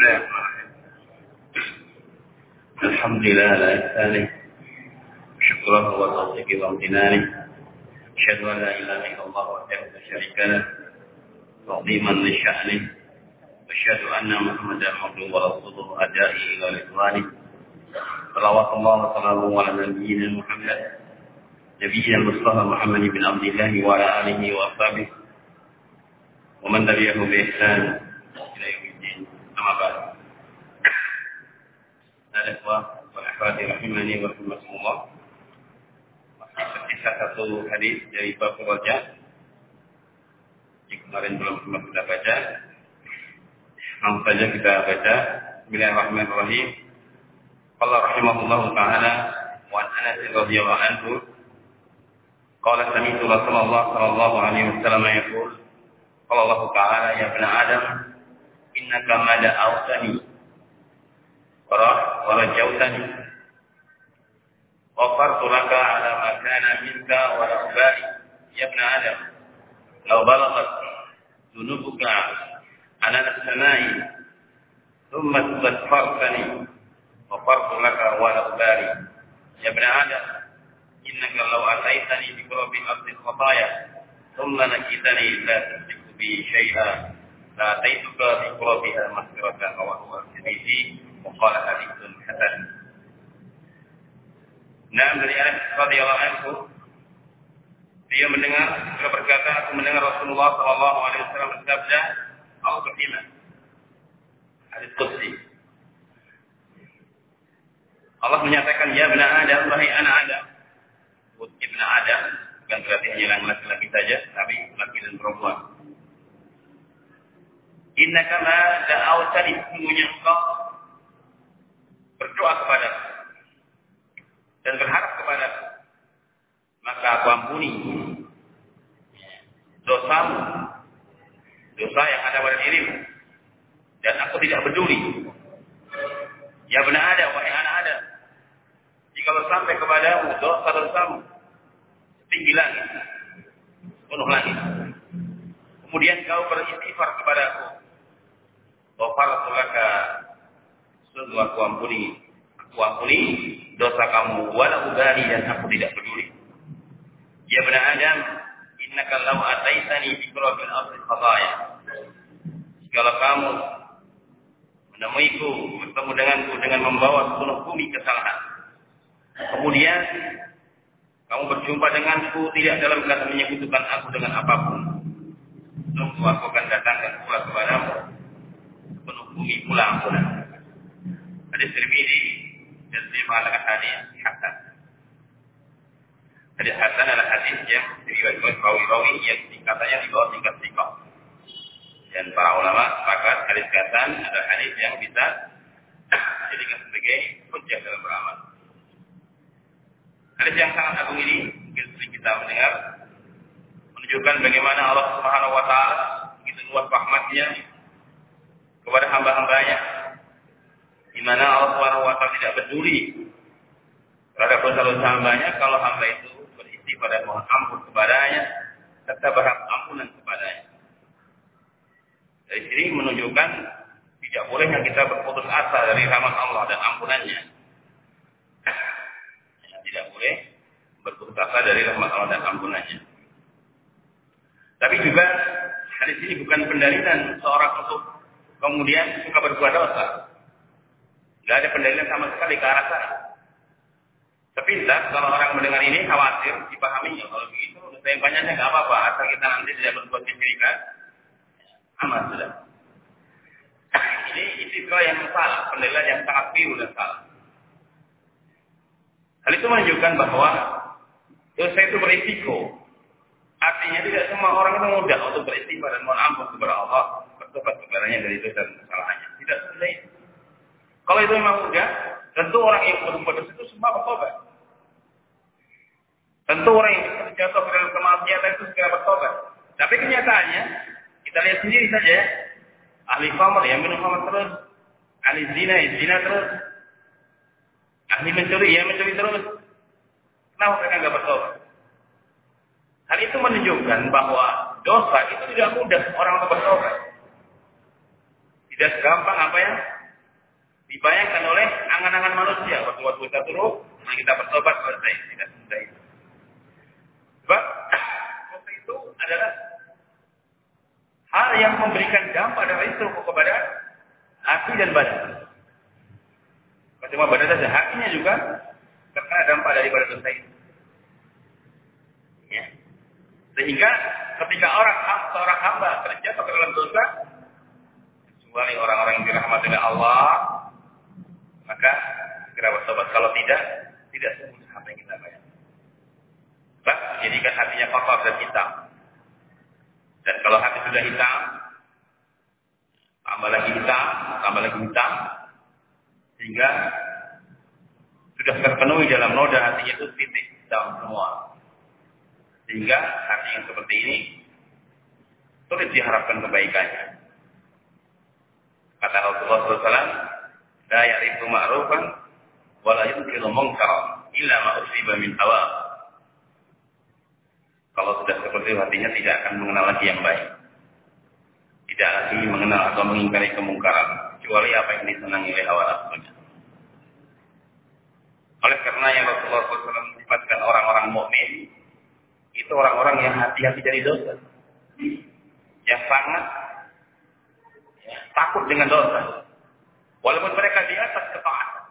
الله الحمد لله على إحسانه شكره وتوفيقه وامتنانه أشهد أن لا إله إلا الله وحده لا شريك له تعظيما لشأنه أشهد أن محمدا عبده ورسوله أدائي إلى رضوانه. صلوات الله وسلامه على نبينا محمد نبينا المصطفى محمد بن عبد الله وعلى آله وأصحابه ومن تبعه بإحسان أما بعد الإخوة والأخوات rahimani wa rahimakumullah masih tersisa satu hadis dari bab Raja yang kemarin belum sempat kita baca langsung saja kita baca Bismillahirrahmanirrahim Qala rahimahullahu ta'ala wa an Anas radhiyallahu anhu qala sami'tu Rasulullah sallallahu alaihi wasallam yaqul qala Allah ta'ala ya ibn Adam innaka ma da'awtani ورجوتني غفرت لك على ما كان منك ولا أبالي يا ابن آدم لو بلغت ذنوبك عنان السماء ثم استغفرتني غفرت لك ولا أبالي يا ابن آدم إنك لو أتيتني بقرب أرض الخطايا ثم نكيتني لا تشرك بي شيئا. لأتيتك بقربها مغفرة رواه الترمذي وقال حديث حسن Nah, dari Anas radhiyallahu anhu dia mendengar dia berkata aku mendengar Rasulullah sallallahu alaihi wasallam bersabda aku beriman hadis qudsi Allah menyatakan ya ibna Adam wahai anak Adam ibna Adam bukan berarti hanya laki-laki saja tapi laki dan perempuan Inna kama da'awtani sesungguhnya engkau berdoa kepada dan berharap kepada maka aku ampuni dosamu dosa yang ada pada dirimu. Dan aku tidak peduli. Ya benar ada wahai anak ada. Jika sampai kepadamu dosa dosamu setinggi langit penuh langit. Kemudian kau beristighfar kepada aku Ghafartu laka sungguh aku ampuni. Aku ampuni dosa kamu. Wala ubali dan aku tidak peduli. Ya benar Adam innaka law ataitani bi qurabil ardi khataya jika kamu menemuiku bertemu denganku dengan membawa sepenuh bumi kesalahan kemudian kamu berjumpa denganku tidak dalam kata menyebutkan aku dengan apa pun. Sungguh aku akan datangkan pula kepadamu bumi pula ampunan Hadis Tirmidzi dan dia mengatakan hadis hasan. Hadis hasan adalah hadis yang diriwayatkan rawi-rawi yang tingkatannya di bawah tingkat sikap. Dan para ulama sepakat hadis hasan adalah hadis yang bisa dijadikan sebagai hujjah dalam beramal. Hadis yang sangat agung ini mungkin sering kita mendengar menunjukkan bagaimana Allah Subhanahu wa taala begitu luas rahmatnya kepada hamba-hambanya di mana Allah Subhanahu wa taala tidak peduli terhadap dosa-dosa hambanya kalau hamba itu berisi pada mohon ampun kepadanya serta berharap ampunan kepadanya. Dari sini menunjukkan tidak bolehnya kita berputus asa dari rahmat Allah dan ampunannya. Ya, tidak boleh berputus asa dari rahmat Allah dan ampunannya. Tapi juga hadis ini bukan pendalilan seorang untuk kemudian suka berbuat dosa. Tidak ada pendalilan sama sekali ke arah sana. Sepintas kalau orang mendengar ini khawatir dipahaminya. Kalau begitu, dosa yang banyaknya nggak apa-apa. Asal kita nanti tidak berbuat kesyirikan, aman sudah. ini istilah yang salah, pendalilan yang sangat pilu dan salah. Hal itu menunjukkan bahwa dosa itu berisiko. Artinya tidak semua orang itu mudah untuk beristighfar dan mohon ampun kepada Allah, bertobat kepadanya dari dosa dan kesalahannya. Tidak seperti itu. Kalau itu memang mudah, tentu orang yang berbuat dosa itu semua bertobat. Tentu orang yang terjatuh ke dalam kemaksiatan itu segera bertobat. Tapi kenyataannya, kita lihat sendiri saja, ahli khamr yang minum khamr terus, ahli zina ya zina terus, ahli mencuri ya mencuri terus. Kenapa mereka nggak bertobat? Hal itu menunjukkan bahwa dosa itu tidak mudah orang untuk bertobat. Tidak segampang apa yang dibayangkan oleh angan-angan manusia. Waktu-waktu kita turun, nah kita bertobat selesai. Tidak semudah itu. Sebab dosa itu adalah hal yang memberikan dampak dan risiko kepada hati dan badan. Cuma badan saja, hatinya juga terkena dampak daripada dosa itu. Ya. Sehingga ketika orang seorang hamba terjatuh ke dalam dosa, kecuali orang-orang yang dirahmati oleh Allah, maka segera bertobat. Kalau tidak, tidak semudah apa yang kita bayar. Sebab menjadikan hatinya kotor dan hitam. Dan kalau hati sudah hitam, tambah lagi hitam, tambah lagi hitam, sehingga sudah terpenuhi dalam noda hatinya itu titik hitam semua. Sehingga hati yang seperti ini sulit diharapkan kebaikannya. Kata Rasulullah SAW, La ya'rifu ma'rufan, wa la yunkiru munkara, illa ma'usiba min hawa. Kalau sudah seperti itu, hatinya tidak akan mengenal lagi yang baik. Tidak lagi mengenal atau mengingkari kemungkaran, kecuali apa yang disenangi oleh hawa nafsunya. Oleh karena yang Rasulullah SAW mensifatkan orang-orang mukmin itu orang-orang yang hati-hati dari dosa. Yang sangat takut dengan dosa. Walaupun mereka di atas ketaatan.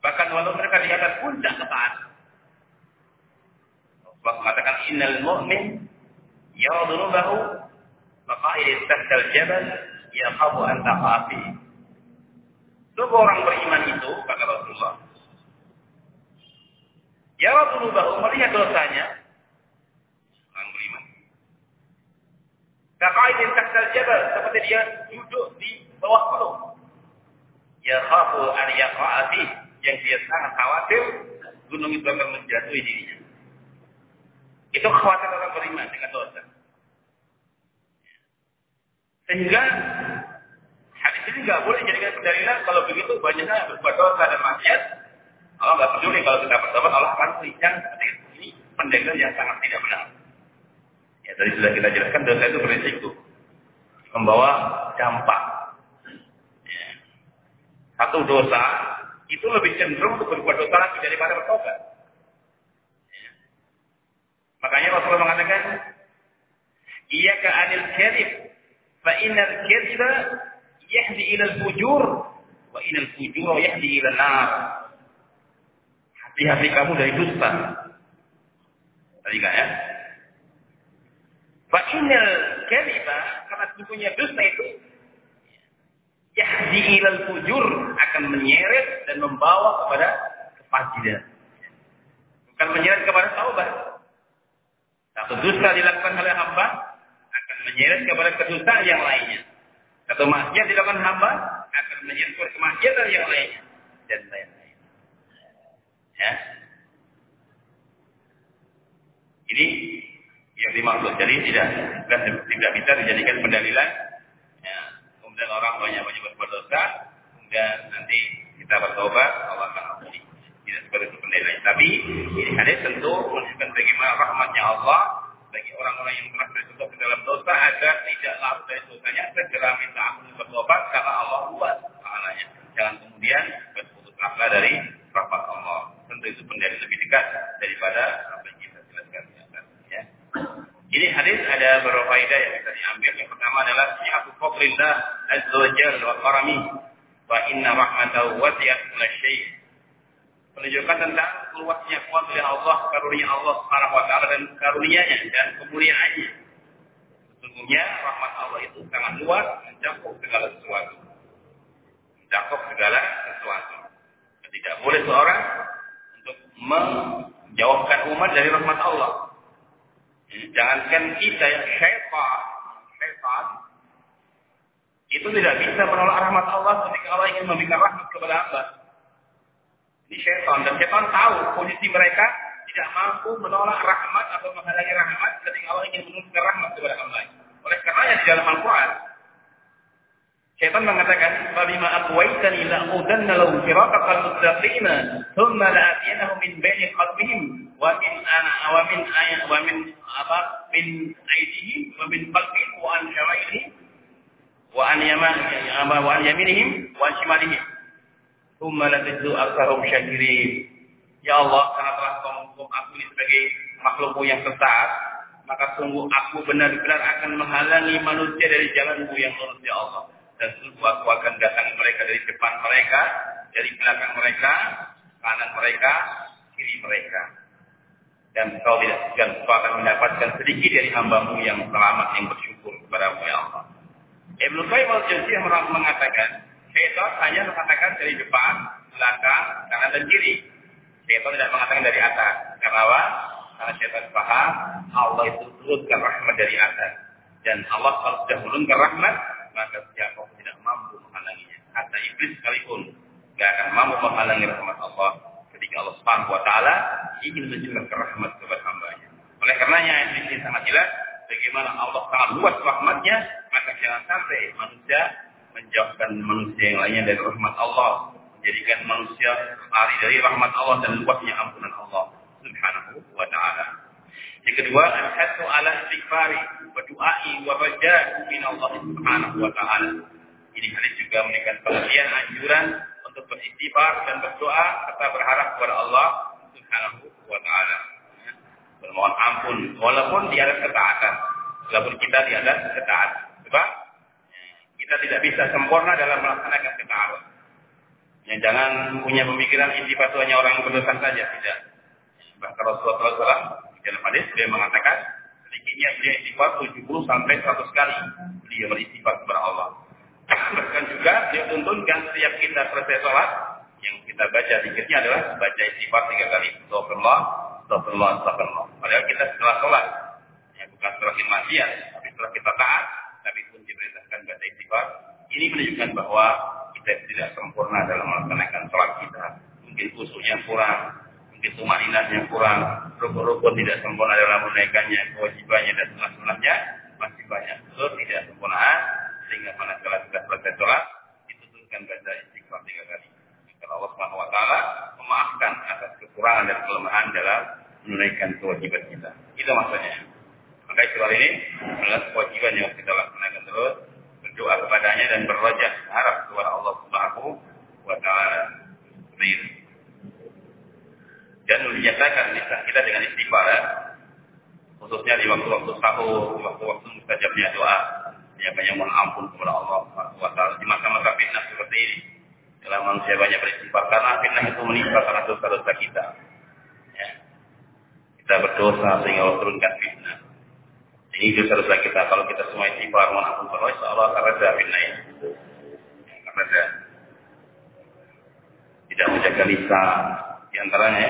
Bahkan walaupun mereka di atas puncak ketaatan. Allah mengatakan innal mu'min yadrubahu maqa'id tahta al-jabal yakhabu an taqafi. Sungguh orang beriman itu kata Rasulullah. Yadrubahu melihat dosanya Kaqaidin tahtal jabal seperti dia duduk di bawah gunung. Ya khafu an yaqa'ati yang dia sangat khawatir gunung itu akan menjatuhi dirinya. Itu khawatir orang beriman dengan dosa. Sehingga hadis ini nggak boleh jadikan pendalilan kalau begitu banyaknya berbuat dosa dan maksiat. Allah nggak peduli kalau kita bertobat Allah akan berikan ini pendalilan yang sangat tidak benar. Tadi sudah kita jelaskan dosa itu berisiko. Membawa dampak. Ya. Satu dosa itu lebih cenderung untuk berbuat dosa lagi daripada bertobat. Ya. Makanya Rasulullah mengatakan, Iya ke anil kerib, fa inal keriba yahdi ilal fujur, wa inal fujur yahdi ilal nar. Hati-hati kamu dari dusta. Tadi kan ya? Fa'inal kaliba karena sesungguhnya dusta itu yahdi ilal fujur akan menyeret dan membawa kepada kefasidan. Bukan menyeret kepada taubat. Satu dusta dilakukan oleh hamba akan menyeret kepada kedustaan yang lainnya. Satu maksiat dilakukan hamba akan menyeret kepada kemaksiatan yang lainnya dan lain-lain. Ya. Ini yang dimaksud. Jadi tidak tidak bisa dijadikan pendalilan. Ya, kemudian orang banyak banyak berbuat dosa, kemudian nanti kita bertobat, Allah akan ampuni. Tidak seperti itu pendalilan. Tapi ini hadis tentu menunjukkan bagaimana rahmatnya Allah الحرمي syaitan tahu posisi mereka tidak mampu menolak rahmat atau menghalangi rahmat ketika Allah ingin menurunkan rahmat kepada hamba. Oleh karenanya di dalam Al-Quran Syaitan mengatakan, "Fabima aqwaitani la'udanna lahum siratal mustaqim, thumma la'atiyanahum min baini qalbihim wa min ana wa min ayat wa min apa min aydihim wa min qalbihim wa an syara'ihim wa an yamanihim wa an yaminihim wa shimalihim. Thumma la tajidu aktsarum syakirin. Ya Allah, karena telah kau menghukum aku ini sebagai makhlukmu yang sesat, maka sungguh aku benar-benar akan menghalangi manusia dari jalanmu yang lurus ya Allah. Dan sungguh aku akan datangi mereka dari depan mereka, dari belakang mereka, kanan mereka, kiri mereka. Dan kau tidak segan kau akan mendapatkan sedikit dari hambamu yang selamat yang bersyukur kepada ya Allah. Ibnu Qayyim al-Jauziyah mengatakan, syaitan hanya mengatakan dari depan, belakang, kanan dan kiri. Syaitan tidak mengatakan dari atas. Karena apa? Karena syaitan paham Allah itu turunkan rahmat dari atas. Dan Allah kalau sudah menurunkan rahmat, maka siapa pun tidak mampu menghalanginya. Kata iblis sekalipun tidak akan mampu menghalangi rahmat Allah ketika Allah Subhanahu wa taala ingin mencurahkan rahmat kepada hambanya. Oleh karenanya ini sangat jelas bagaimana Allah sangat luas rahmatnya, maka jangan sampai manusia menjauhkan manusia yang lainnya dari rahmat Allah menjadikan manusia lari dari rahmat Allah dan luasnya ampunan Allah Subhanahu wa taala. Yang kedua, al-hasu ala istighfari wa du'ai wa raja'u min Allah Subhanahu wa taala. Ini hadis juga memberikan pengertian anjuran untuk beristighfar dan berdoa serta berharap kepada Allah Subhanahu wa taala. Bermohon ampun walaupun di atas ketaatan. Walaupun kita di atas ketaatan. Sebab kita tidak bisa sempurna dalam melaksanakan ketaatan. Yang jangan punya pemikiran istighfar hanya orang berdosa saja, tidak. Bahkan Rasulullah SAW dalam hadis beliau mengatakan sedikitnya beliau istighfar 70 sampai 100 kali beliau beristighfar kepada Allah. Bahkan juga beliau tuntunkan setiap kita selesai sholat yang kita baca dikirnya adalah baca istighfar tiga kali. Astagfirullah, astagfirullah, astagfirullah. Padahal kita setelah sholat, ya bukan setelah maksiat, tapi setelah kita taat, tapi pun diperintahkan baca istighfar. Ini menunjukkan bahwa kita tidak sempurna dalam melaksanakan sholat kita. Mungkin khususnya kurang, mungkin tumaninahnya kurang, rukun-rukun tidak sempurna dalam menaikannya, kewajibannya dan sunnah-sunnahnya masih banyak betul tidak sempurnaan sehingga pada kala sudah selesai sholat dituntunkan baca istighfar tiga kali. Kalau Allah Taala memaafkan atas kekurangan dan kelemahan dalam menunaikan kewajiban kita. Itu maksudnya. Maka istighfar ini adalah kewajiban yang kita laksanakan terus berdoa kepadanya dan berrojak harap kepada Allah Subhanahu wa taala. Dan dinyatakan lisan kita dengan istighfar ya. khususnya di waktu-waktu sahur, di waktu-waktu mustajabnya doa, ya banyak mohon ampun kepada Allah Subhanahu wa taala di masa-masa fitnah seperti ini. Dalam manusia banyak beristighfar karena fitnah itu menimpa karena dosa-dosa kita. Ya. Kita berdosa sehingga Allah turunkan fitnah. Ini dosa-dosa kita. Kalau kita semua istighfar, mohon ampun Allah, insya Allah akan reda fitnah ini. Tidak menjaga lisan. Di antaranya,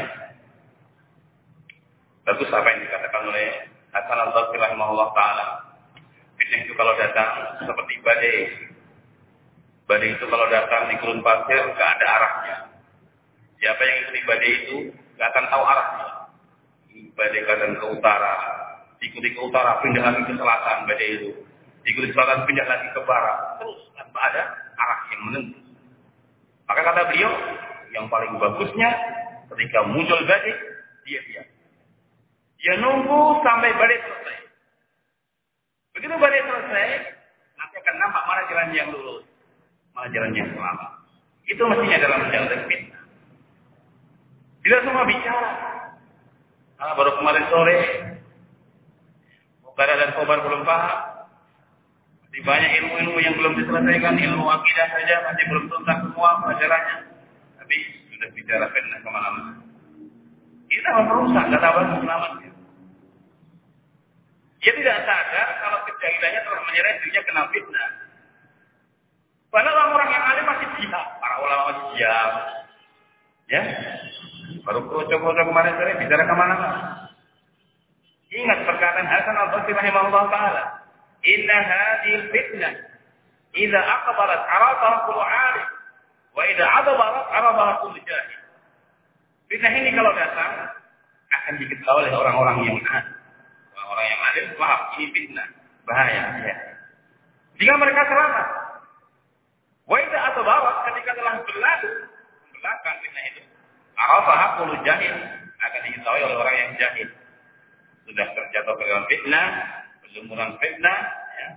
bagus apa yang dikatakan oleh Hasan al-Basri rahimahullah ta'ala. Fitnah itu kalau datang seperti badai. Badai itu kalau datang di gurun pasir, gak ada arahnya. Siapa yang ikuti badai itu, gak akan tahu arahnya. Badai kadang ke utara, diikuti ke utara, pindah lagi ke selatan badai itu. Diikuti ke selatan, pindah lagi ke barat. Terus tanpa ada arah yang menentu. Maka kata beliau, yang paling bagusnya ketika muncul badai, dia diam. Dia nunggu sampai badai selesai. Begitu badai selesai, nanti akan nampak mana jalan yang lurus, mana jalan yang selamat. Itu mestinya dalam menjalankan fitnah. Tidak semua bicara. Nah, baru kemarin sore, Mukara dan Kobar belum paham. Masih banyak ilmu-ilmu yang belum diselesaikan. Ilmu akidah saja masih belum tuntas semua pelajarannya. Tapi sudah bicara fitnah ke mana-mana. Kita merusak kata bahasa selamatnya. Dia tidak sadar kalau kejahilannya telah menyeret dirinya kena fitnah. Padahal orang-orang yang alim masih diam. Para ulama masih diam. Ya. Baru kroco-kroco kemarin sore bicara ke mana-mana. Ingat perkataan Hasan al-Basri rahimahullah ta'ala. Inna hadil fitnah. Iza aqbalat arabaha kullu alim. Wa idza adabarat arabaha kullu jahil. Fitnah ini kalau datang akan diketahui oleh orang-orang yang alim. Orang-orang yang alim paham ini fitnah, bahaya. Ya. Jika mereka selamat. Wa idza adabarat ketika telah berlalu belakang fitnah itu. Arabaha kullu jahil akan diketahui oleh orang yang jahil sudah terjatuh ke dalam fitnah, berlumuran fitnah, ya,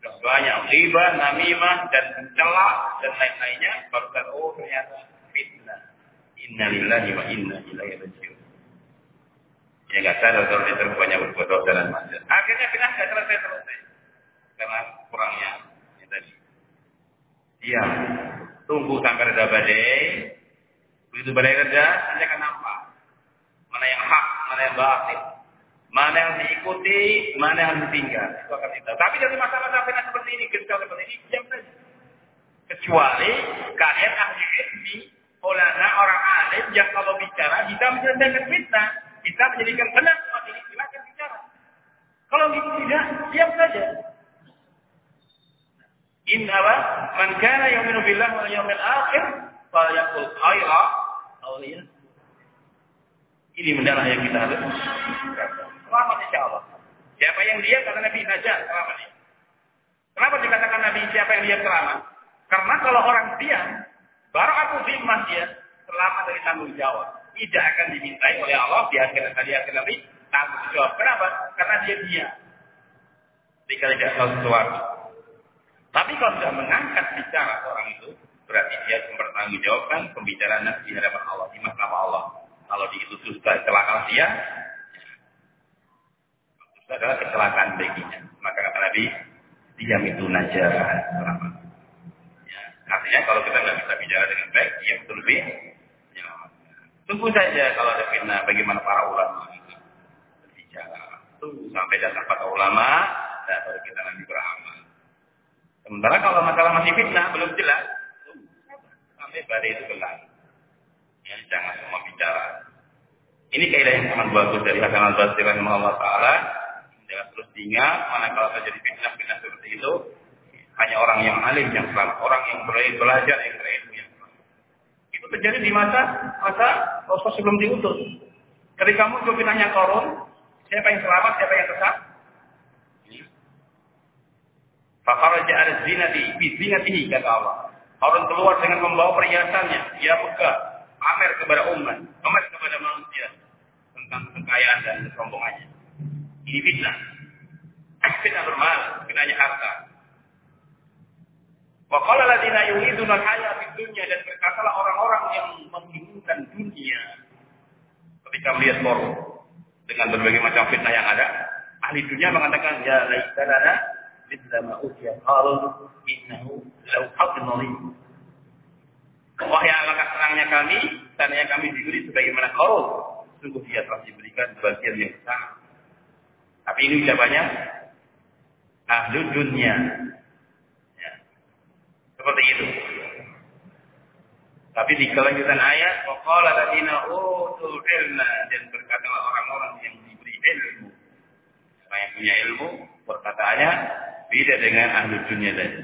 sudah banyak riba, namimah dan mencela dan lain-lainnya baru kan oh ternyata fitnah. Innalillahi wa inna ilaihi rajiun. Ya nggak sadar kalau dia terbanyak berbuat dosa dan maksiat. Akhirnya fitnah nggak selesai selesai karena kurangnya ini tadi. Diam, tunggu sampai reda badai. Begitu badai reda, nanti akan nampak mana yang hak, mana yang batil Mana yang diikuti, mana yang ditinggal. Itu akan kita. Tapi dari masalah fitnah seperti ini, ketika seperti ini, diam saja. Kecuali kalian ahli ilmi, ulama orang alim yang kalau bicara bisa menyelesaikan fitnah, bisa menjadikan benar seperti ini, silakan bicara. Kalau tidak, diam saja. In apa? Man kana yu'minu billah wal yawmil akhir, falyaqul khaira aw Ini mendarah yang kita harus Selamat insya Allah. Siapa yang diam kata Nabi saja selamat. Kenapa dikatakan Nabi siapa yang diam selamat? Karena kalau orang diam, baru aku zimmah dia selamat dari tanggung jawab. Tidak akan dimintai oleh Allah di akhirat tadi akhir nanti tanggung jawab. Kenapa? Karena dia diam. Jika tidak tahu sesuatu. Tapi kalau sudah mengangkat bicara orang itu, berarti dia mempertanggungjawabkan pembicaraan di hadapan Allah, di mahkamah Allah. Kalau diutus celaka dia, adalah kecelakaan baginya. Maka kata Nabi, diam itu selamat. Ya, artinya kalau kita nggak bisa bicara dengan baik, diam itu lebih selamat. Tunggu saja kalau ada fitnah bagaimana para ulama berbicara. Tunggu sampai datang para ulama, dan baru kita nanti beramal. Sementara kalau masalah masih fitnah belum jelas, sampai badai itu kelar. Ya, jangan semua bicara. Ini kaidah yang sangat bagus dari Hasan al-Basri rahimahullah taala Jangan terus diingat, manakala terjadi fitnah-fitnah seperti itu, hanya orang yang alim yang selamat, orang yang belajar yang berilmu yang selamat. Itu terjadi di masa masa Rasul sebelum diutus. Ketika muncul fitnahnya korun, siapa yang selamat, siapa yang sesat? Fakaraja di zinatihi kata Allah. Orang keluar dengan membawa perhiasannya, dia pegang, pamer kepada umat, pamer kepada manusia tentang kekayaan dan kesombongannya. Ini fitnah. Fitnah bermal, fitnahnya harta. Wa qala ladina yuriduna al-hayat dunya dan berkatalah orang-orang yang menginginkan dunia ketika melihat korum dengan berbagai macam fitnah yang ada, ahli dunia mengatakan ya laitalana mithla ma utiya qarun innahu law hadnari. Wah yang alangkah senangnya kami, tanya kami diberi sebagaimana korun. Sungguh dia telah diberikan bagian yang besar tapi ini ucapannya ahlu dunia. Ya. Seperti itu. Tapi di kelanjutan ayat, waqala ladina utul ilma dan berkatalah orang-orang yang diberi ilmu. Orang yang punya ilmu, perkataannya beda dengan ahlu dunia tadi.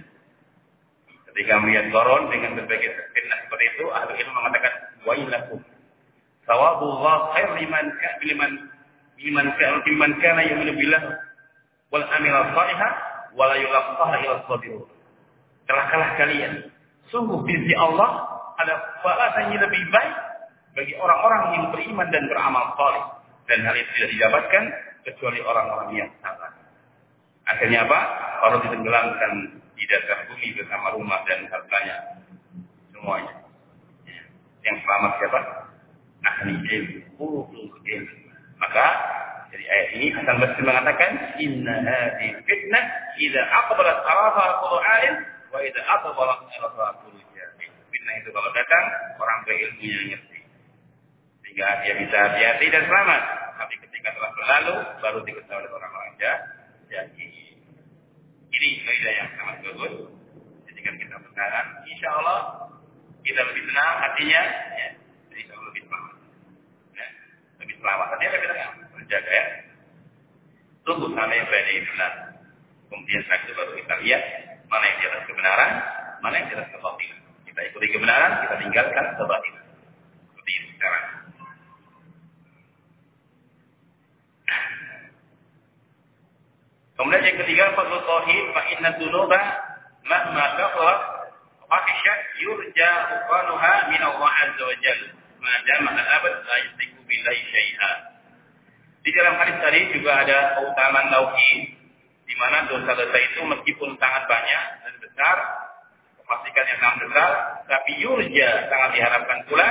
Ketika melihat koron dengan berbagai fitnah seperti itu, ahlu ilmu mengatakan, wailakum. Sawabullah khair liman liman iman kana iman kana yu'minu billah wal amila salihah wa la yulaqaha ila sabirun. Celakalah kalian. Sungguh di Allah ada balasan yang lebih baik bagi orang-orang yang beriman dan beramal saleh. Dan hal itu tidak didapatkan kecuali orang-orang yang sabar. Akhirnya apa? Orang ditenggelamkan di dasar bumi bersama rumah dan hartanya. Semuanya. Yang selamat siapa? Ahli ilmu. ilmu. Maka dari ayat ini Hasan Basri mengatakan inna hadhihi fitnah idza aqbalat arafa kullu alim wa idza aqbalat arafa kullu. Fitnah itu kalau datang orang berilmu yang ngerti. Sehingga dia bisa hati-hati dan selamat. Tapi ketika telah berlalu baru diketahui oleh orang-orang jadi ini kaidah yang sangat bagus. Jadikan kita sekarang, insya Allah kita lebih tenang hatinya, ya. jadi kita lebih selamat lebih selamat. Artinya kita menjaga ya. Tunggu sampai badai benar. Kemudian saat itu baru kita lihat mana yang atas kebenaran, mana yang di atas kebatilan. Kita ikuti kebenaran, kita tinggalkan kebatilan. Seperti itu sekarang. Kemudian yang ketiga, fadlu tauhid fa inna dzunuba mahma kafarat fahishat yurja uqanuha min Allah azza wa jalla. Ma al-abad la yusiku billahi syai'a. Di dalam hadis tadi juga ada keutamaan tauhid di mana dosa-dosa itu meskipun sangat banyak dan besar, memastikan yang sangat besar, tapi yurja sangat diharapkan pula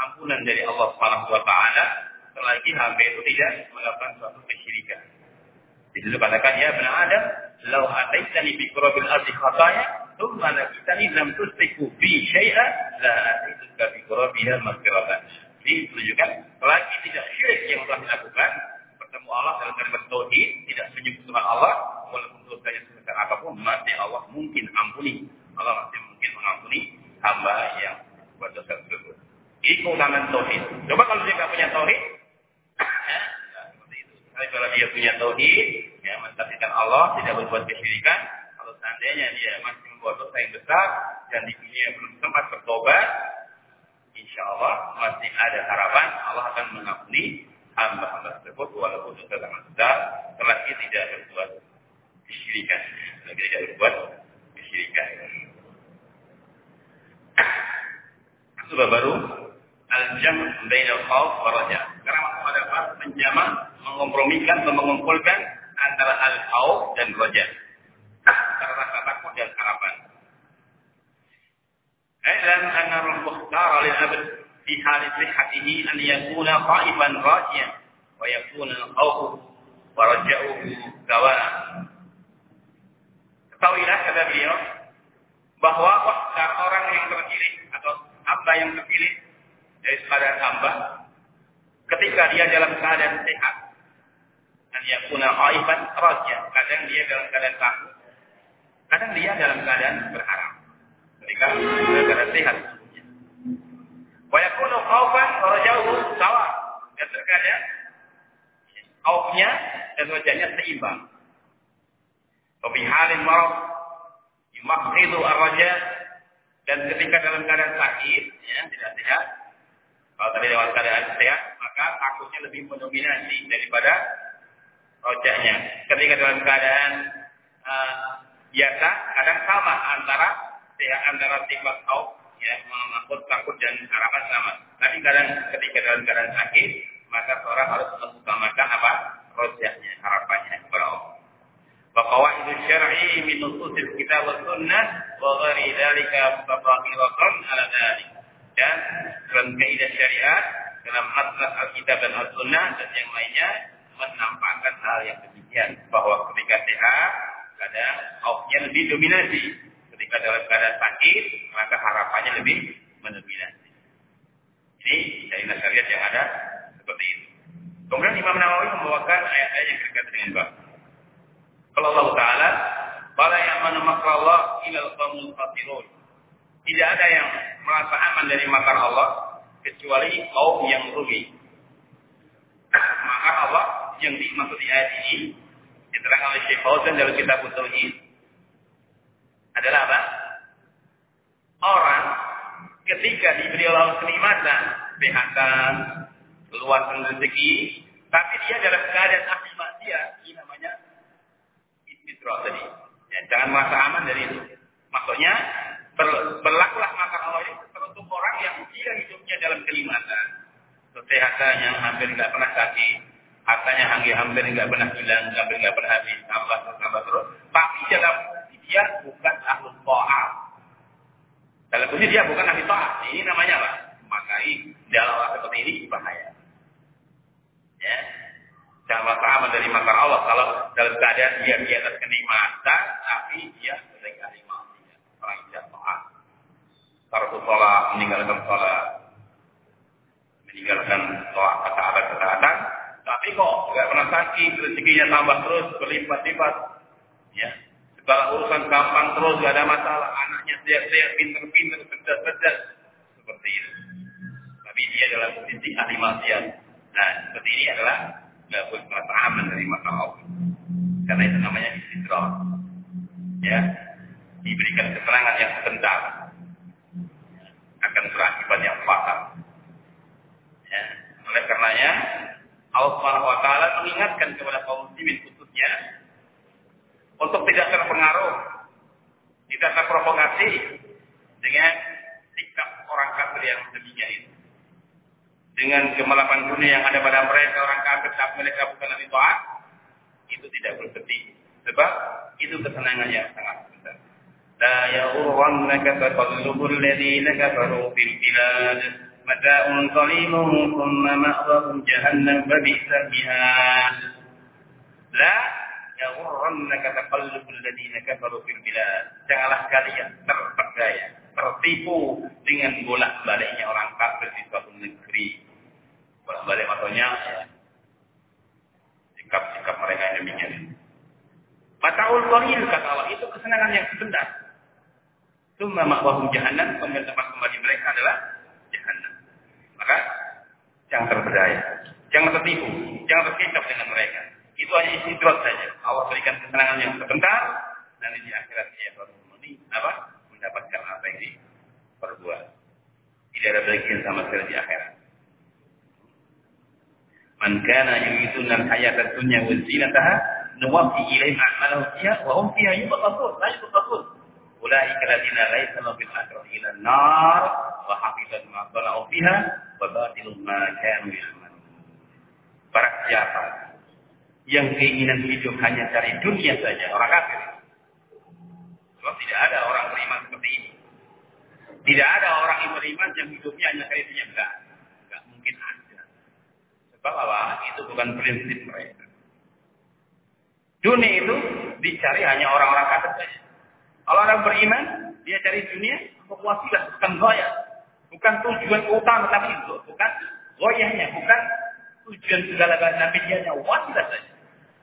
ampunan dari Allah Subhanahu wa taala selagi hamba itu tidak melakukan suatu kesyirikan. Di situ katakan ya benar Adam, "Lau ataitani bi qurabil ardi khataya, thumma lakitani lam tusriku bi syai'a, la ataituka bi qurabiha maghfiratan." Ini menunjukkan selagi tidak syirik yang telah dilakukan, bertemu Allah dalam kalimat tauhid, tidak menyebut Allah, walaupun dosanya sebesar apa pun, masih Allah mungkin ampuni. Allah masih mungkin mengampuni hamba yang buat dosa tersebut. Ini keutamaan tauhid. Coba kalau dia tidak punya tauhid, ya, seperti itu. Tapi kalau dia punya tauhid, ya mentauhidkan Allah, tidak berbuat kesyirikan, kalau seandainya dia masih membuat dosa yang besar dan di dunia belum sempat bertobat, insya Allah masih ada harapan Allah akan mengampuni hamba-hamba tersebut walaupun dosa sangat besar, selagi tidak berbuat kesyirikan, selagi tidak berbuat kesyirikan. Sudah baru al-jam bainal khauf wa raja. Karena masuk pada bab menjama, mengkompromikan atau mengumpulkan antara al-khauf dan raja. Antara rasa takut dan harapan. Al-mukhtar lil-abd fi hal sihhatihi an yakuna qaiban rajiyan wa yakuna al-khawf wa raja'uhu sawa. Ketahuilah kata beliau bahwa waktar orang yang terpilih atau hamba yang terpilih dari sekadar hamba ketika dia dalam keadaan sehat dan yakuna khaifan raja kadang dia dalam keadaan takut. Kadang dia dalam keadaan berharap ketika keadaan sehat. Wa yakunu khaufan rajauhu sawa. Dan terkadang khaufnya dan rajanya seimbang. Wabi halin marad yumakhidu ar-raja. Dan ketika dalam keadaan sakit ya tidak sehat kalau tadi dalam keadaan sehat, maka takutnya lebih mendominasi daripada rojaknya. Ketika dalam keadaan uh, biasa, kadang sama antara ya, antara sifat kau ya mengangkut takut dan harapan sama. Tapi kadang ketika dalam keadaan sakit maka seorang harus mengutamakan apa rojaknya harapannya kepada Allah. Bahwa itu syar'i min nususil kitab wa sunnah wa ghairi dzalika mutafaqiratun ala dzalik. Dan dalam kaidah syariat dalam asas Alkitab dan al sunnah dan yang lainnya menampakkan hal yang demikian bahwa ketika sehat kadang kaumnya lebih dominasi ketika dalam keadaan sakit maka harapannya lebih mendominasi ini dari syariat yang ada seperti itu. Kemudian Imam Nawawi membawakan ayat-ayat yang berkaitan dengan bab kalau Allah Taala Bala yang makrallah ilal qawmul khasirun. Tidak ada yang merasa aman dari makar Allah kecuali kaum yang rugi. Makar Allah yang dimaksud di ayat ini diterangkan oleh Syekh Fauzan dalam kitab Tauhid adalah apa? Orang ketika diberi Allah kenikmatan, kesehatan, luasan rezeki, tapi dia dalam keadaan ahli maksiat, ini namanya istidrak tadi. Ya, jangan merasa aman dari itu. Maksudnya ber, berlakulah makar Allah ini teruntuk orang yang dia hidupnya dalam kelimatan. Kesehatannya hampir nggak pernah sakit, hartanya hampir nggak pernah hilang, hampir nggak pernah habis, tambah terus tambah terus. Tapi dalam dia bukan ahlul ta'at. Dalam posisi dia bukan ahli ta'at. Ini namanya apa? Makai dalam seperti ini bahaya. Ya, jangan merasa aman dari makar Allah kalau dalam keadaan dia di atas kenikmatan, tapi dia sedang ahli orang tidak taat. Tarku sholat, meninggalkan sholat, meninggalkan sholat ketaatan ketaatan, tapi kok nggak pernah sakit, rezekinya tambah terus berlipat-lipat, ya. Segala urusan gampang terus, gak ada masalah. Anaknya sehat-sehat, pinter-pinter, cerdas-cerdas. Seperti itu. Tapi dia dalam posisi ahli maksiat. Nah, seperti ini adalah nggak boleh merasa aman dari masalah Allah. Karena itu namanya istidrak. Ya, diberikan keterangan yang sebentar akan berakibat yang fatal. Ya. Oleh karenanya Allah Subhanahu wa taala mengingatkan kepada kaum muslimin khususnya untuk tidak terpengaruh, tidak terprovokasi dengan sikap orang kafir yang demikian itu. Dengan gemelapan dunia yang ada pada mereka orang kafir tapi mereka bukan ahli taat, itu tidak bersedih Sebab itu kesenangan yang sangat besar. La ya'urrannaka taqallubul ladzina kafaru fil bilad. Mata'un qalilun thumma ma'wahum jahannam wa bi'sal mihad. La ya'urrannaka taqallubul ladzina kafaru fil bilad. Janganlah kalian terperdaya, tertipu dengan bolak-baliknya orang kafir di suatu negeri. Bolak-balik maksudnya ya, sikap-sikap mereka yang demikian. Mataul qalil kata Allah itu kesenangan yang sebentar. Summa ma'wahum jahannam, kemudian tempat kembali mereka adalah jahannam. Maka jangan terpedaya, jangan tertipu, jangan terkicap dengan mereka. Itu hanya istidrat saja. Allah berikan kesenangan yang sebentar, dan di akhirat dia baru apa? mendapatkan apa yang diperbuat. Tidak ada bagian sama sekali di akhirat. Man kana yuriduna al-hayata dunya wa zinataha nuwaffi ilayhim a'malahum fiha wa hum fiha yubqasun la yubqasun ulaika alladziina laysa lahum fil akhirati illa an-nar wa hafizat ma tala'u fiha wa batilun ma kanu ya'malun Para siapa yang keinginan hidup hanya cari dunia saja orang kafir. Sebab tidak ada orang beriman seperti ini. Tidak ada orang yang beriman yang hidupnya hanya cari dunia. Enggak. Enggak mungkin ada. Sebab apa? Itu bukan prinsip mereka. Dunia itu dicari hanya orang-orang kafir saja. Kalau orang beriman, dia cari dunia wasilah, bukan goya. Bukan tujuan utama, tapi itu. Bukan goyahnya, bukan tujuan segala-galanya, tapi dia hanya wasilah saja.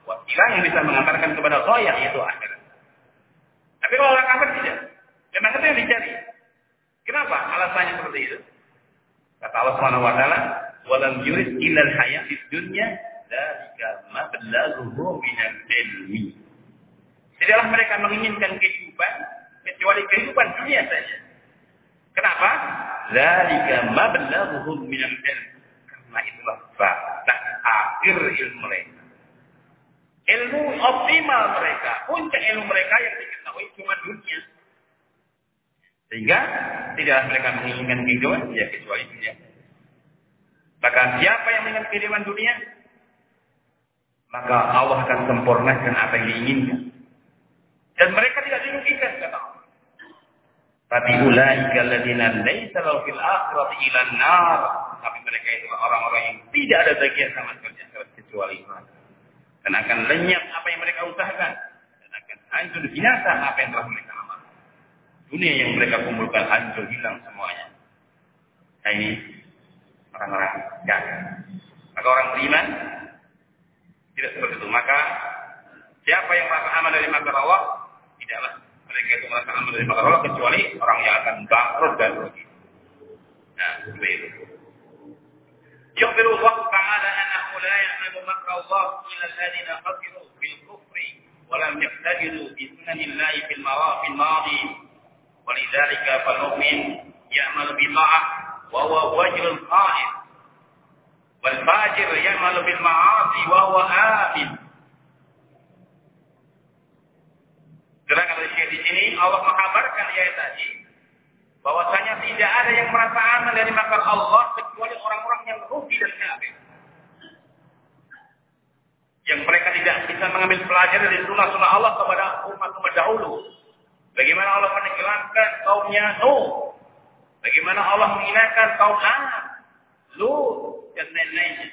Wasilah yang bisa mengantarkan kepada goyah, yaitu akhirat. Tapi kalau orang kafir tidak. Memang itu yang dicari. Kenapa? Alasannya seperti itu. Kata Allah Subhanahu wa taala, "Walam yurid ilal hayatid dunya dzalika mablaghuhu minal ilmi. Tidaklah mereka menginginkan kehidupan kecuali kehidupan dunia saja. Kenapa? Dzalika mablaghuhu minal ilmi. Karena itulah batas akhir ilmu mereka. Ilmu optimal mereka, puncak ilmu mereka yang diketahui cuma dunia. Sehingga tidaklah mereka menginginkan kehidupan ya kecuali dunia. Bahkan siapa yang menginginkan kehidupan dunia, maka Allah akan sempurnakan apa yang diinginkan. Dan mereka tidak dirugikan kata Allah. Tapi ulaika alladziina laisa lahu fil akhirati ila nar. Tapi mereka itu orang-orang yang tidak ada bagian sama sekali kecuali neraka. Dan akan lenyap apa yang mereka usahakan. Dan akan hancur binasa apa yang telah mereka amalkan. Dunia yang mereka kumpulkan hancur hilang semuanya. Nah ini orang-orang kafir. Maka orang beriman tidak seperti itu. Maka siapa yang merasa aman dari makar Allah tidaklah mereka itu merasa aman dari makar Allah kecuali orang yang akan bangkrut dan rugi. Nah, seperti itu. Yukhbiru Allah kepada مكر الله إلى الذين خسروا بالكفر ولم يقتدروا بسنن الله في الماضي ولذلك فالمؤمن يعمل بطاعة وهو وجه خائف والفاجر يعمل بالمعاصي وهو آثم Terang dari Syekh di sini Allah mengkabarkan ayat tadi bahwasanya tidak ada yang merasa aman dari makar Allah kecuali orang-orang yang rugi dan kafir. Yang mereka tidak bisa mengambil pelajaran dari sunnah-sunnah Allah kepada umat-umat dahulu. Bagaimana Allah menenggelamkan kaumnya Nuh. Bagaimana Allah menghinakan kaum Ad, Lut, dan lain-lainnya.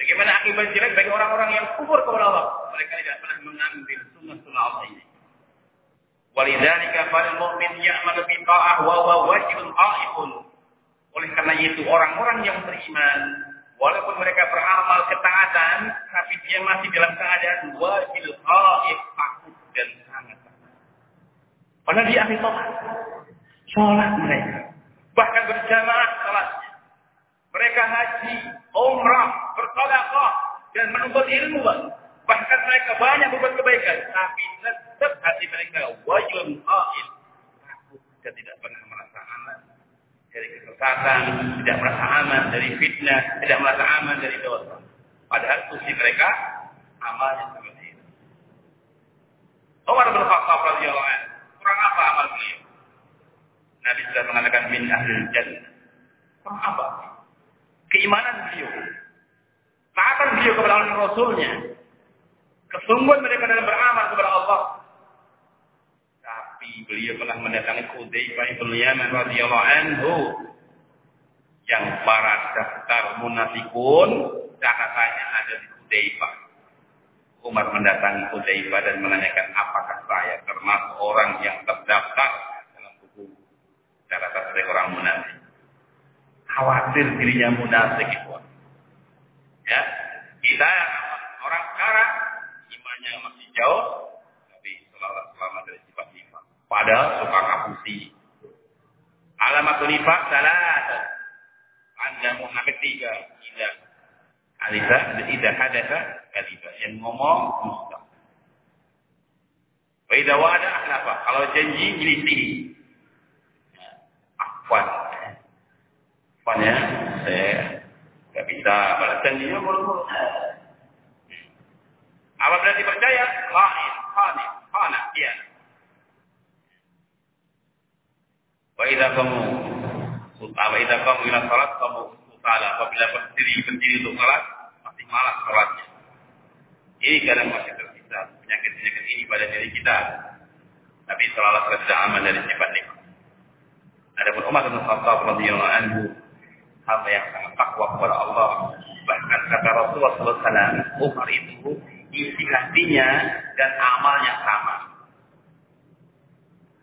Bagaimana akibat jelek bagi orang-orang yang kufur kepada Allah. Mereka tidak pernah mengambil sunnah-sunnah Allah ini. Walidzalika fal mu'min ya'malu bi ta'ah wa wajibun qa'ifun. Oleh karena itu orang-orang yang beriman walaupun mereka beramal ketaatan tapi dia masih dalam keadaan wajib qa'if takut dan sangat takut. Padahal dia ahli taat. Sholat mereka. Bahkan berjamaah sholatnya. Mereka haji, umrah, bersedekah dan menuntut ilmu. Bahkan mereka banyak berbuat kebaikan, tapi tetap hati mereka wajib qail. Takut dan tidak pernah dari kesesatan, tidak merasa aman dari fitnah, tidak merasa aman dari dosa. Padahal fungsi mereka amalnya seperti itu. Umar bin Khattab radhiyallahu anhu, kurang apa amal beliau? Nabi sudah mengatakan min ahli jannah. Kurang apa? Keimanan beliau. Taatan beliau kepada Allah Rasulnya. Kesungguhan mereka dalam beramal kepada Allah. Beliau pernah mendatangi Hudzaifah bin Yaman radhiyallahu anhu yang para daftar munafikun catatannya ada di Hudzaifah. Umar mendatangi Hudzaifah dan menanyakan apakah saya termasuk orang yang terdaftar dalam buku catatan sebagai orang munafik. Khawatir dirinya munafik itu. Ya, kita orang sekarang imannya masih jauh, tapi selalu selama dari sifat nifak. Padahal suka kapusi. Alamat nifak salah. Anda munafik tiga. Tidak. Alisa, tidak hadasa, kaliba. Yang ngomong, dusta. Waidah wada, kenapa? Kalau janji, nyelisih. Afwan. Afwan ya, saya nggak bisa balas janjinya, buru-buru. Apabila dipercaya, lain, khani, khana, iya. Wa idza kamu wa idza kamu ila salat kamu utala apabila berdiri berdiri untuk salat masih malas salatnya. Ini kadang masih tersisa penyakit-penyakit ini pada diri kita. Tapi selalu tidak aman dari sifat nikmat. Adapun Umar bin Khattab radhiyallahu anhu hamba yang sangat takwa kepada Allah. Bahkan kata Rasulullah SAW, Umar itu isi hatinya dan amalnya sama.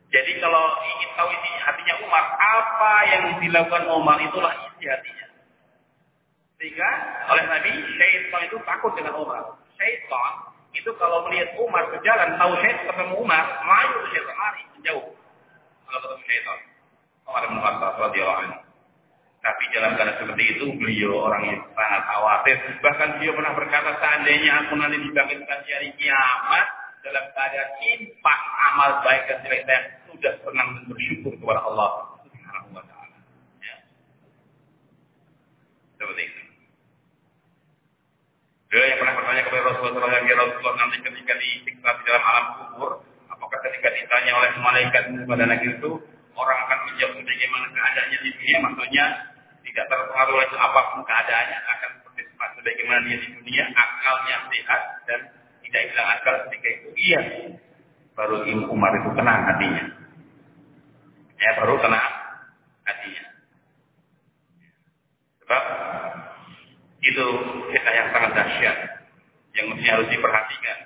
Jadi kalau ingin tahu isi hatinya Umar, apa yang dilakukan Umar itulah isi hatinya. Sehingga oleh Nabi, syaitan itu takut dengan Umar. Syaitan itu kalau melihat Umar berjalan, tahu syaitan ketemu Umar, maju syaitan lari menjauh. Kalau ketemu syaitan. Umar bin Khattab radhiyallahu anhu. Tapi dalam keadaan seperti itu beliau orang yang sangat khawatir. Bahkan beliau pernah berkata seandainya aku nanti dibangkitkan di hari kiamat dalam keadaan impak amal baik dan jelek saya sudah senang dan bersyukur kepada Allah Subhanahu wa taala. Ya. Seperti itu. Beliau yang pernah bertanya kepada Rasulullah SAW, ya Rasulullah nanti ketika disiksa di dalam alam kubur, apakah ketika ditanya oleh malaikat kepada negeri itu, orang akan menjawab bagaimana keadaannya di dunia, maksudnya tidak terpengaruh oleh apa pun keadaannya, akan seperti sebagaimana dia di dunia, akalnya sehat dan tidak hilang akal ketika itu. Iya. Baru Umar itu tenang hatinya. Ya, baru tenang hatinya. Sebab itu kita yang sangat dahsyat yang mesti harus diperhatikan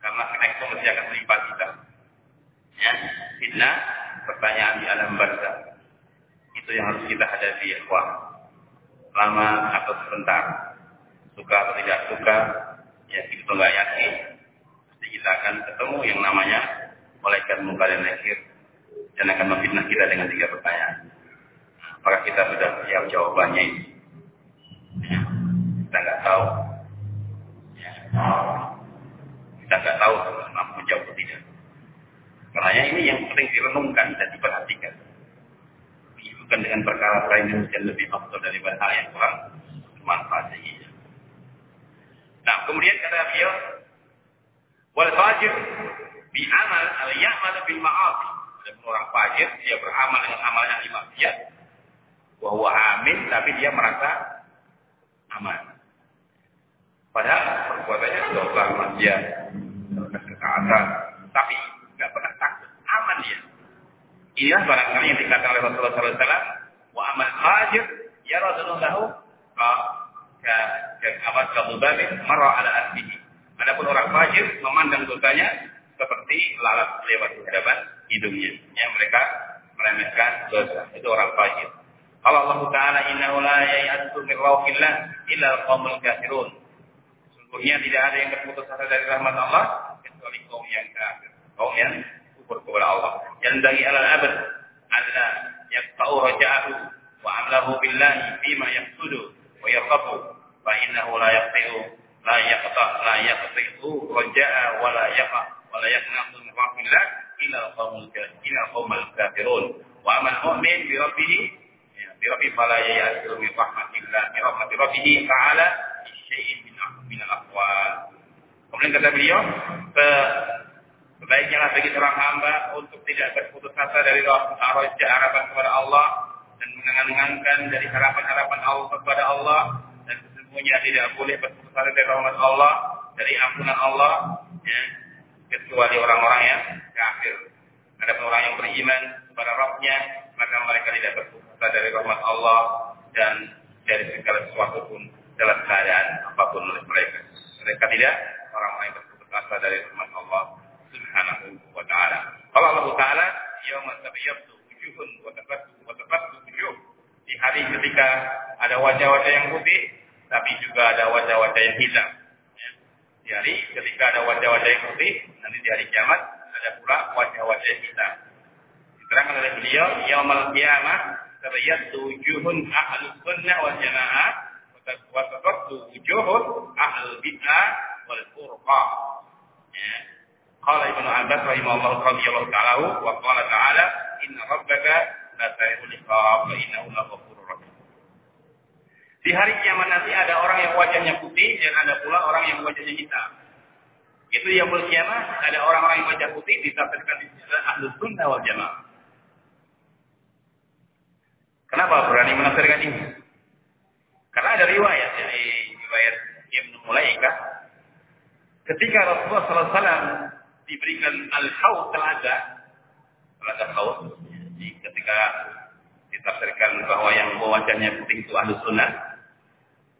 karena itu mesti akan menimpa kita. Ya, fitnah pertanyaan di alam barzah. Itu yang harus kita hadapi ya, wah. Lama atau sebentar. Suka atau tidak suka, ya kita nggak yakin. Pasti kita akan ketemu yang namanya malaikat muka dan akhir dan akan memfitnah kita dengan tiga pertanyaan. Apakah kita sudah siap jawabannya ini? Kita nggak tahu. Ya. Kita nggak tahu mampu menjawab atau tidak. Makanya ini yang penting direnungkan dan diperhatikan. Bukan dengan perkara lain yang lebih maksud daripada hal yang kurang bermanfaat ini. Nah, kemudian kata beliau, wal fajir bi amal al ya'mal bil ma'asi. Ada orang fajir, dia beramal dengan amal yang maksiat. Wa huwa amin, tapi dia merasa aman. Padahal perbuatannya dosa maksiat, ketaatan, tapi nggak pernah takut, aman dia. Inilah barangkali yang dikatakan oleh Rasulullah SAW, wa amal fajir ya Rasulullah ke apa kabubabin marra ala asbihi. Adapun orang fajir memandang dosanya seperti lalat lewat hadapan hidungnya. Ya, mereka meremehkan dosa. Itu orang fajir. Kalau Allah Ta'ala innahu la ya'yatu min rawqillah illa al-qawmul kafirun. Sungguhnya tidak ada yang berputus asa dari rahmat Allah kecuali kaum yang kafir. Kaum yang kufur kepada Allah. Yang dari alal abad alla yaqta'u raja'ahu wa amlahu billahi bima yaqsudu yaqta la yaqti'u raja'a wa la yaqa wa la yaqnatu min rahmatillah illa al-qawmul kafirun illa al-qawmul kafirun. Wa amal mu'min bi rabbih bi rabbih fala ya'tu min rahmatillah bi rahmati rabbih ta'ala bi syai'in min min al-aqwal kemudian kata beliau Sebaiknya bagi seorang hamba untuk tidak berputus asa dari roja harapan kepada Allah dan mengangan-angankan dari harapan-harapan Allah kepada Allah dan sesungguhnya tidak boleh berputus asa dari rahmat Allah dari ampunan Allah ya, kecuali orang-orang yang kafir. Ada orang yang beriman kepada Rabbnya, maka mereka tidak berpuasa dari rahmat Allah dan dari segala sesuatu pun dalam keadaan apa pun oleh mereka. Mereka tidak orang-orang yang berpuasa dari rahmat Allah Subhanahu wa taala. Kalau Allah Taala yauma tabayyatu wujuhun wa. Di hari ketika ada wajah-wajah yang putih, tapi juga ada wajah-wajah yang hitam. Di hari ketika ada wajah-wajah yang putih, nanti di hari kiamat ada pula wajah-wajah yang hitam. Diterangkan oleh beliau, yaumal qiyamah tabayyatu wujuhun ahlus sunnah wal jamaah wa tafattu wujuhun ahlul bid'ah wal furqah. Ya. Qala Ibnu Abbas rahimahullah radhiyallahu ta'ala wa qala ta'ala inna rabbaka Di hari kiamat nanti ada orang yang wajahnya putih dan ada pula orang yang wajahnya hitam. Itu yang kiamat ada orang-orang yang wajah putih ditafsirkan di istilah ahlus sunnah wal jamaah. Kenapa berani menafsirkan ini? Karena ada riwayat dari riwayat Ibnu Mulaikah ketika Rasulullah SAW diberikan al-haud telaga, telaga haud, ketika ditafsirkan bahwa yang wajahnya putih itu ahlu sunnah.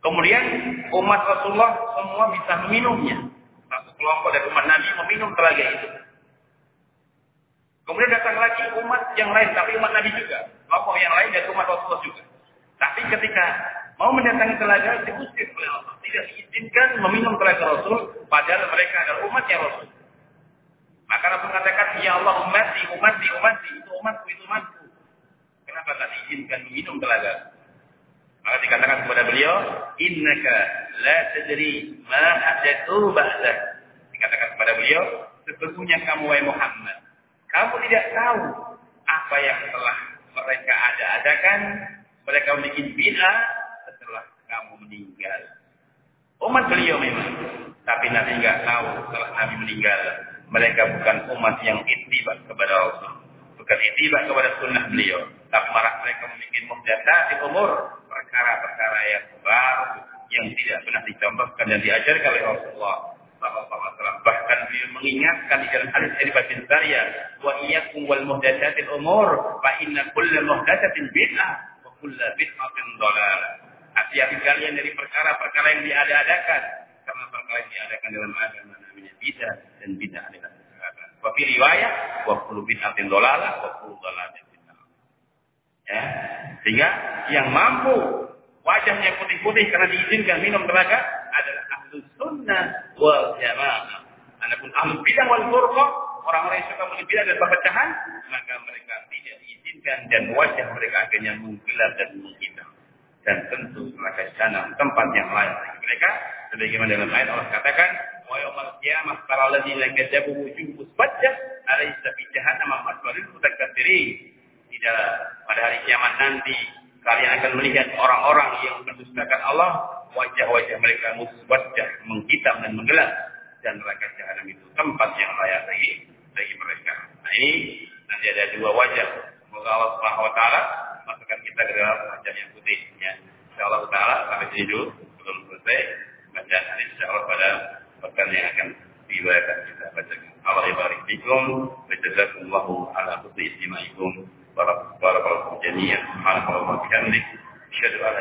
Kemudian umat Rasulullah semua bisa meminumnya. Satu kelompok dari umat Nabi meminum telaga itu. Kemudian datang lagi umat yang lain, tapi umat Nabi juga. Kelompok yang lain dari umat Rasulullah juga. Tapi ketika mau mendatangi telaga, diusir oleh Allah. Tidak diizinkan meminum telaga Rasul, padahal mereka adalah umatnya Rasul. Maka Rasul katakan, Ya Allah umati, umati, umati, itu umatku, itu umatku. Kenapa tak diizinkan minum telaga? Maka dikatakan kepada beliau, Innaka la tadri ma ahdatu ba'dah. Dikatakan kepada beliau, sesungguhnya kamu wahai Muhammad, kamu tidak tahu apa yang telah mereka ada-adakan, mereka membuat bid'ah setelah kamu meninggal. Umat beliau memang, tapi nanti nggak tahu setelah Nabi meninggal mereka bukan umat yang itibak kepada Rasul. Bukan itibak kepada sunnah beliau. Tapi marah mereka membuat muhdasat di umur. Perkara-perkara yang baru. Yang tidak pernah dicontohkan dan diajarkan oleh Rasulullah. Bahkan beliau mengingatkan di dalam hadis dari batin Sarya. Wa iyyakum wal muhdasatil umur. Fa inna kulla muhdasatin bid'ah. Wa kulla bid'atin dolalah. Hati-hati kalian dari perkara-perkara yang diada-adakan. Karena perkara yang diadakan dalam agama namanya bid'ah dan bid'ah adalah kesesatan. Wa fi riwayat wa kullu bid'atin dolalah wa kullu dolalatin bid'ah. Ya. Sehingga yang mampu wajahnya putih-putih karena diizinkan minum telaga adalah ahlu sunnah wal jamaah. Adapun ahlu bid'ah wal furqah, orang-orang yang suka mengbidah dan perpecahan, maka mereka tidak diizinkan dan wajah mereka akhirnya mengkilat dan menghitam. Dan tentu mereka jahanam tempat yang lain bagi mereka. Sebagaimana dalam ayat Allah katakan, wa yawmal qiyamah tara alladziina kadzabu wujuhum musfajjah alaysa fi jahannam maswaril mutakabbirin. Tidak pada hari kiamat nanti kalian akan melihat orang-orang yang mendustakan Allah, wajah-wajah mereka musfajjah, menghitam dan menggelap dan neraka jahanam itu tempat yang layak bagi bagi mereka. Nah ini nanti ada dua wajah. Semoga Allah Subhanahu wa taala masukkan kita ke dalam wajah yang putih ya. Insyaallah taala sampai sini dulu belum selesai bacaan ini insyaallah pada pekan yang akan diwayatkan kita bacakan. Allah ibarik fikum wa jazakumullahu ala husni istimaikum barakallahu jami'an subhanallahi wa bihamdihi asyhadu an.